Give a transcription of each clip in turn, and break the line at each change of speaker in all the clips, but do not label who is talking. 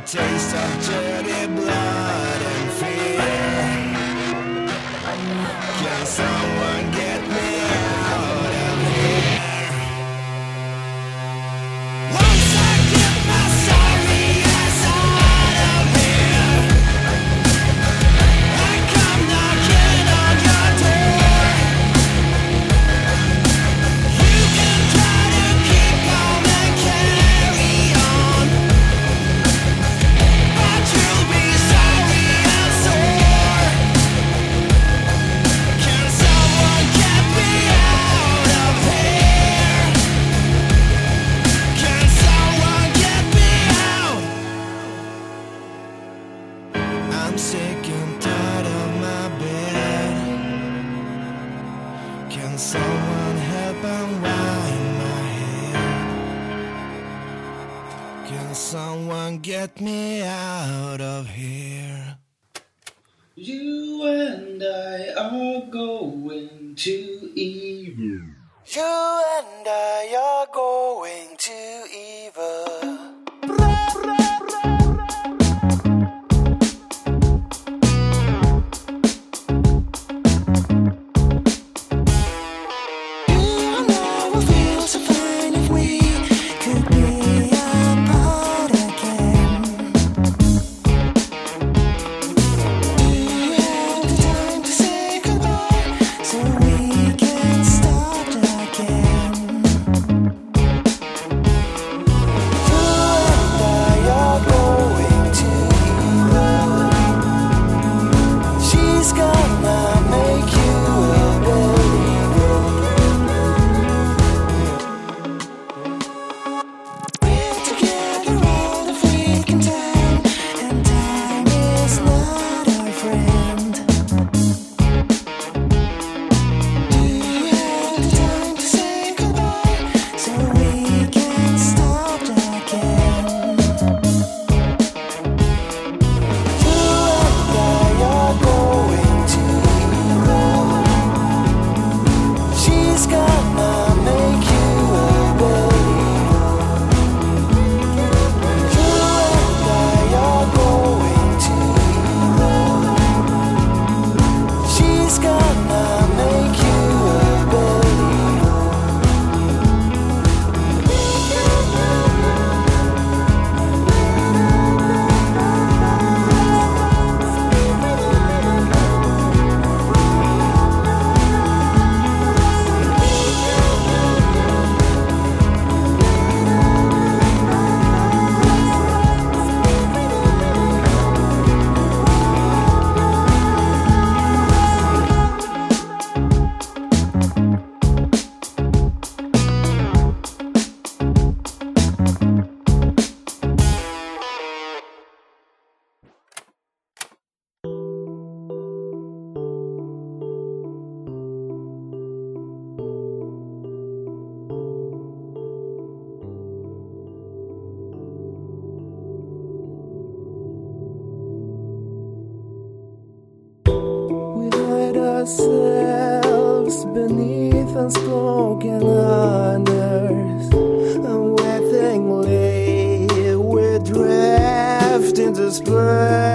Taste of dirty blood and fear. Can someone Someone get me out of here.
You and I are going to evil.
You and I are going to evil.
ourselves beneath unspoken honors. Unwittingly, we drift into space.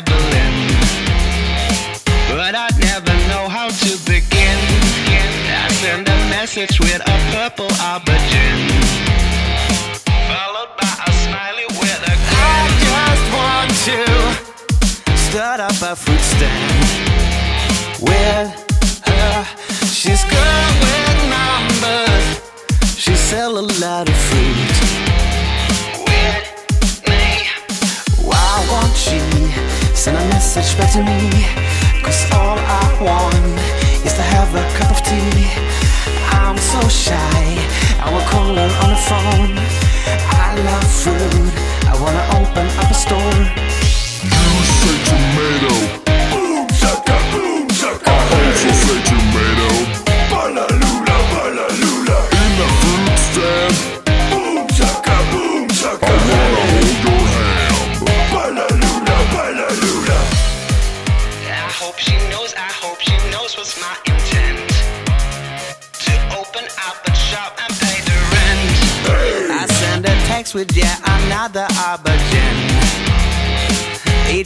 traveling.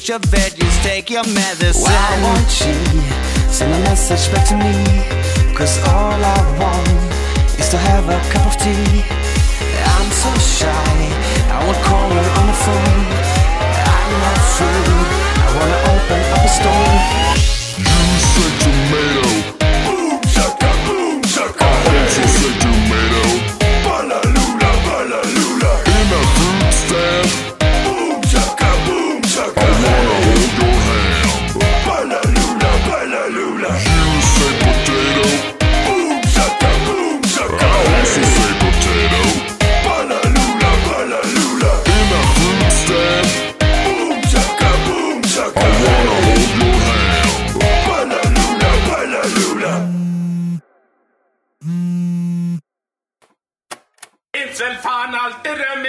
eat your veggies, take your medicine. Why won't she send a message back to me? Cause all I want is to have a cup of tea. I'm so shy, I won't call her on the phone. I'm not through, I wanna open up a store.
after a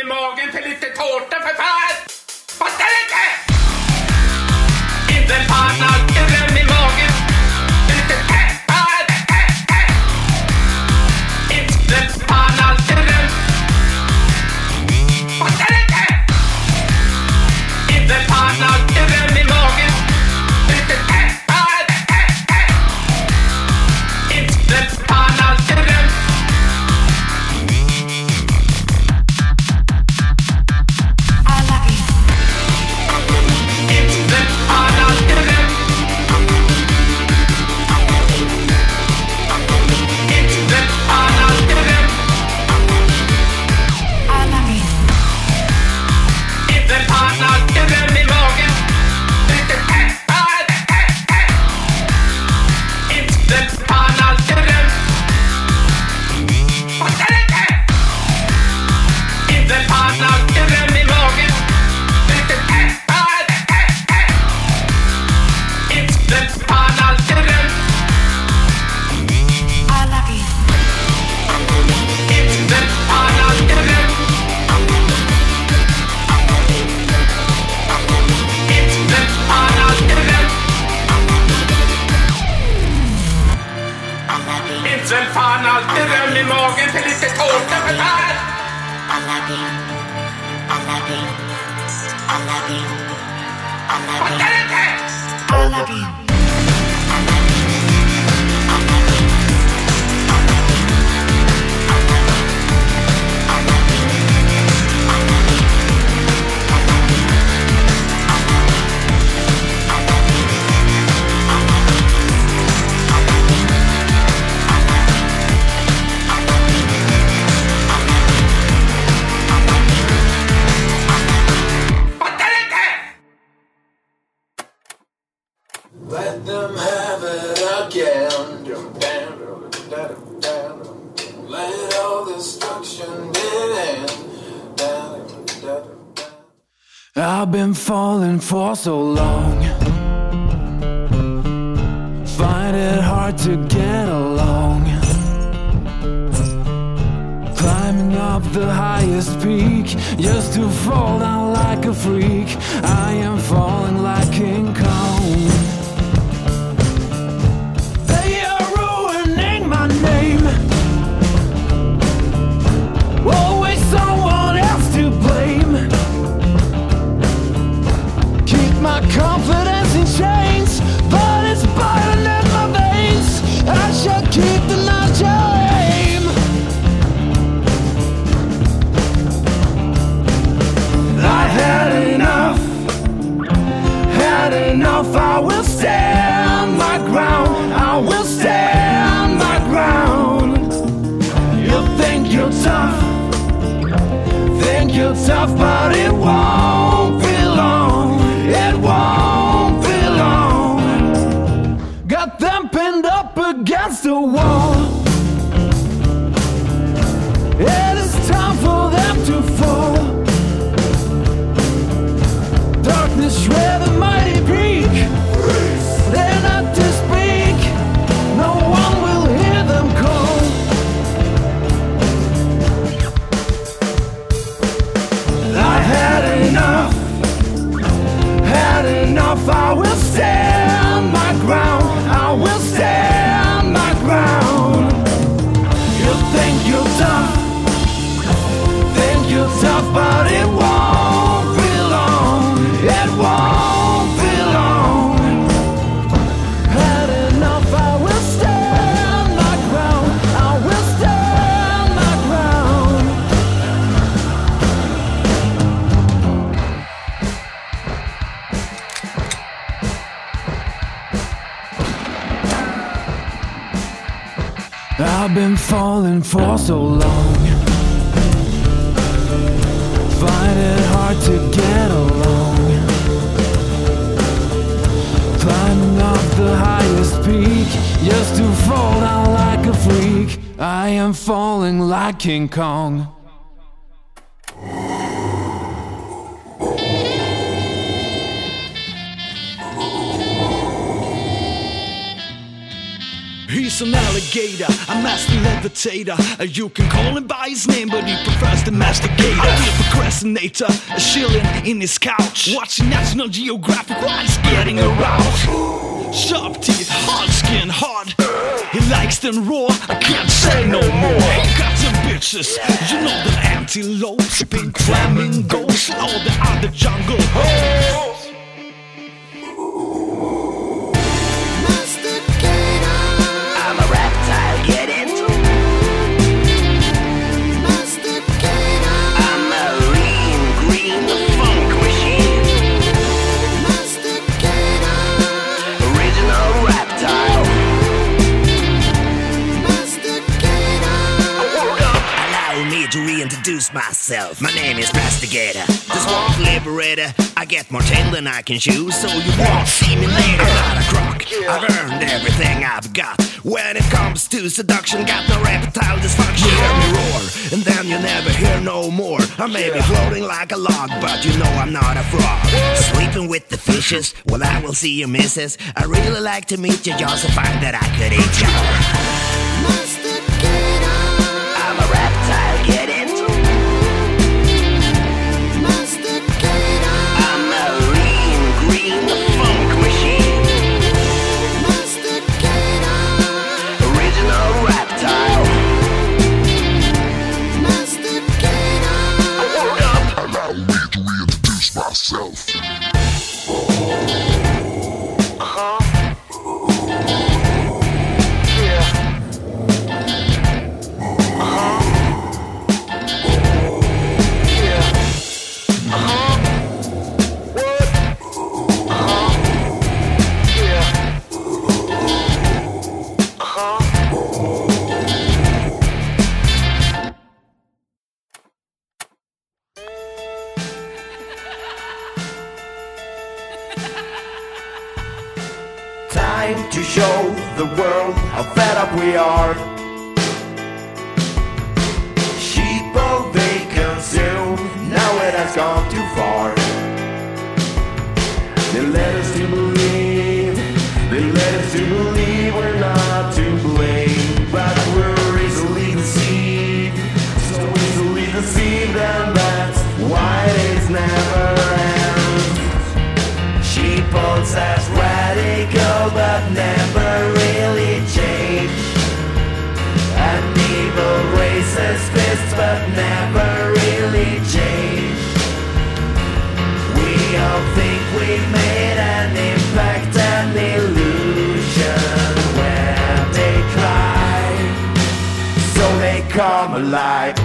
All I be. the
highest peak just to fall down like a freak. I am falling like King Kong. Tough, but it won't be long. It won't be long. Got them pinned up against the wall. It is time for them to fall. Darkness shred the I've been falling for so long. Find it hard to get along. Climbing up the highest peak just to fall down like a freak. I am falling like King Kong.
He's an alligator, a master levitator. Uh, You can call him by his name, but he prefers the masticator. A procrastinator, a chilling in his couch, watching National Geographic while he's getting aroused. Sharp teeth, hard skin, hard. He likes them raw, I can't say no more. He got some bitches, you know the antelopes, pink flamingos, all the other jungle hoes.
Myself. My name is Mastigator, the swamp liberator. I get more tail than I can chew, so you won't see me later. Not a croc. I've earned everything I've got. When it comes to seduction, got no reptile dysfunction. You hear me roar, and then you never hear no more. I may be floating like a log, but you know I'm not a frog. Sleeping with the fishes, well, I will see you, missus. I really like to meet you, just to find that I could eat you.
Gone too far. Come alive.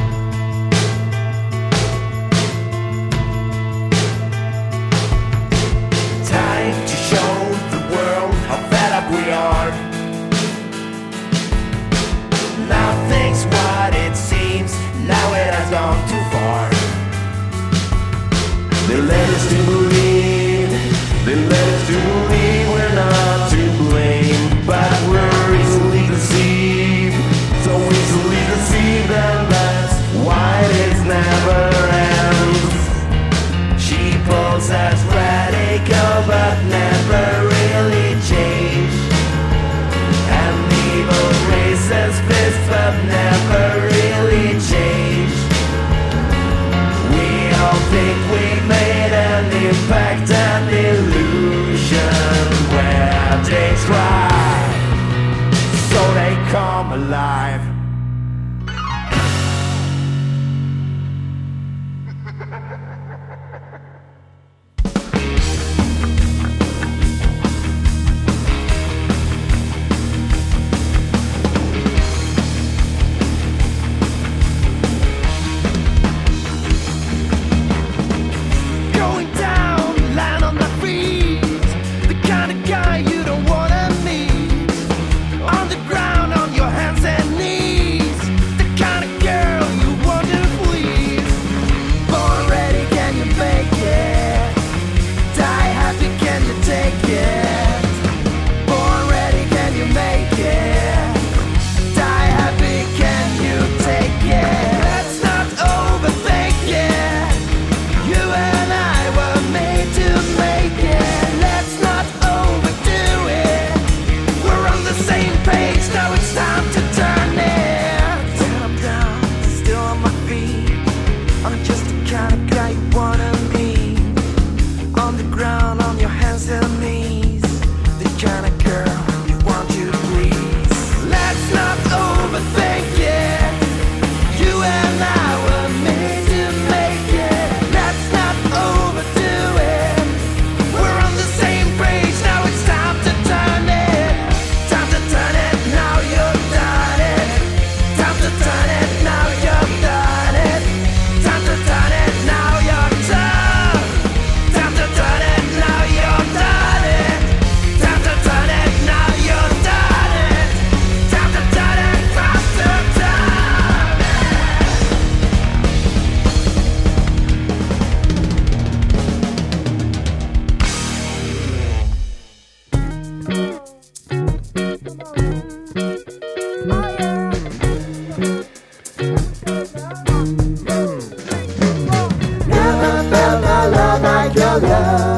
love.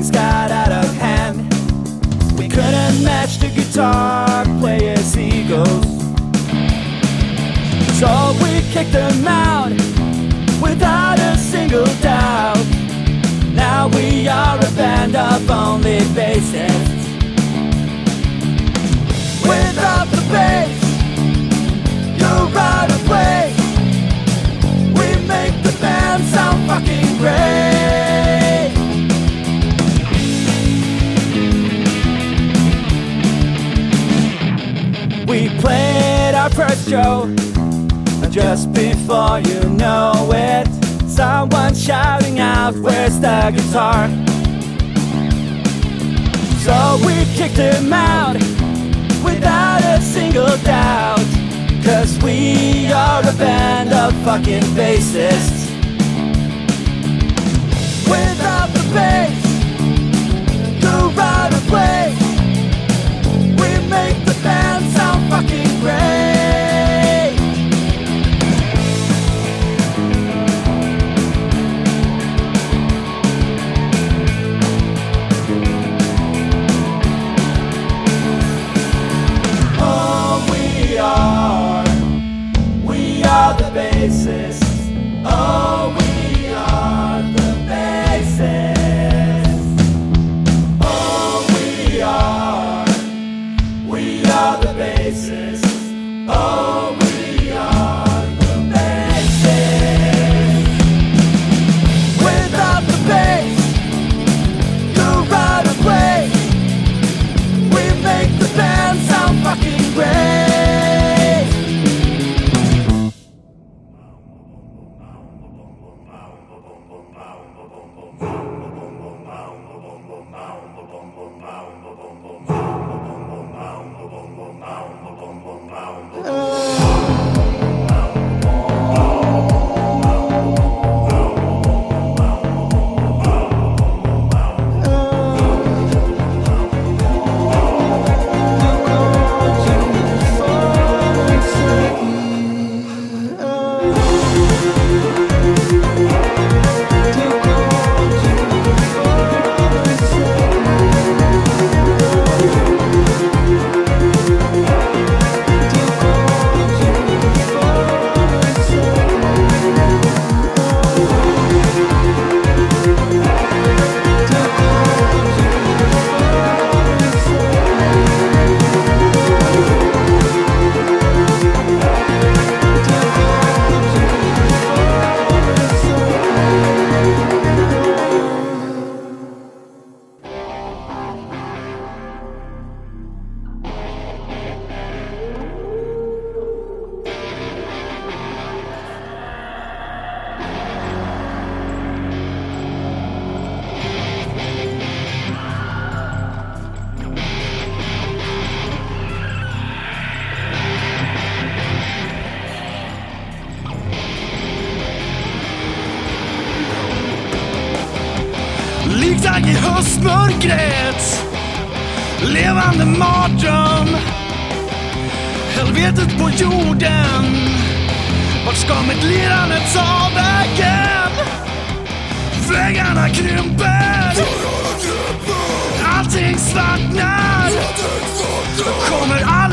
everything's got first show, just before you know it, someone shouting out, Where's the guitar? So we kicked him out without a single doubt. Cause we are a band of fucking bassists.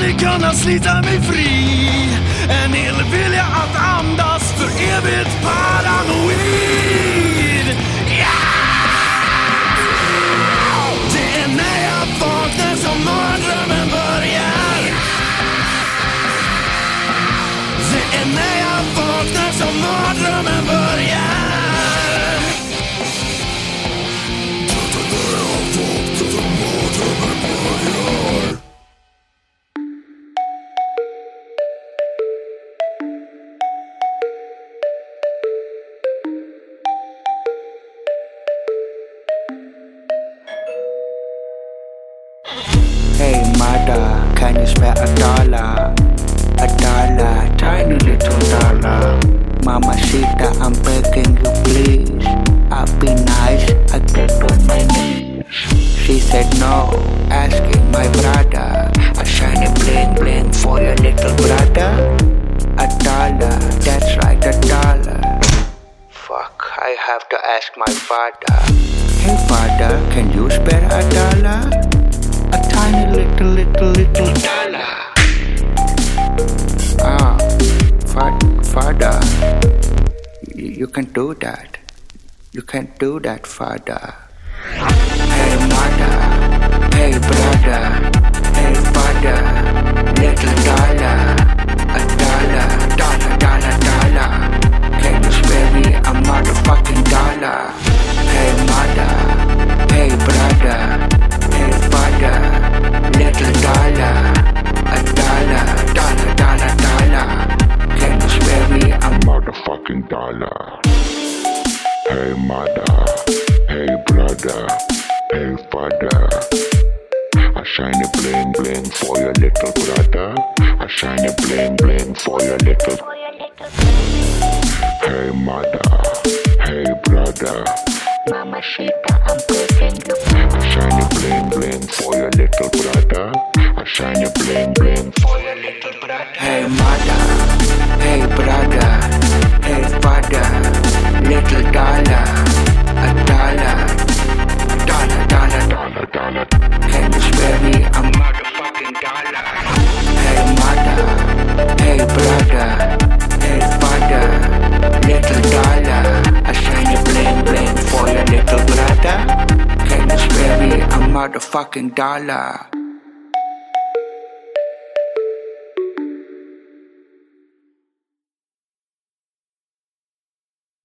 Aldrig kunna slita mig fri. En illvilja att andas för evigt paranoid. Det är när jag vaknar som mardrömmen börjar. Det är när jag vaknar som mardrömmen börjar.
Hey She said no, asking my brother. A shiny bling bling for your little brother. A dollar, that's right, a dollar. Fuck, I have to ask my father. Hey father, can you spare a dollar? A tiny little, little, little dollar. Ah, fa- father. you can do that. You can do that, father. Hey, mother. Hey, brother. Hey, father. Little dollar. A dollar. Dollar, dollar, dollar. Can you spare me a motherfucking dollar? Hey, mother. Hey, brother. Hey, father. Little dollar. A dollar. Dollar, dollar, dollar. Can you spare me a
motherfucking dollar. Hey mother, hey brother, hey father. I shine a bling bling for your little brother. I shine a bling bling for your little. Hey mother, hey brother. Mama Shita, I'm begging you. I shine a bling bling for your little brother. I shine a bling bling for your little brother.
Hey mother, hey brother, hey father, little dollar, a dollar, dollar, dollar,
dollar, dollar.
Can you spare me a motherfucking dollar? Hey mother, hey brother, hey father, little dollar, I shine a bling bling for your little brother. Can you spare me a motherfucking dollar?